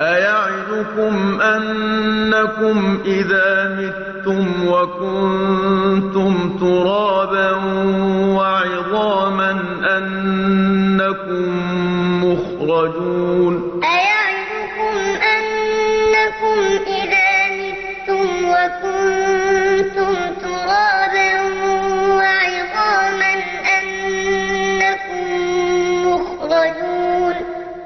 أَيَعِدُكُمْ أَنَّكُمْ إِذَا مِتُّمْ وَكُنتُمْ تُرَابًا وَعِظَامًا أَنَّكُم مُّخْرَجُونَ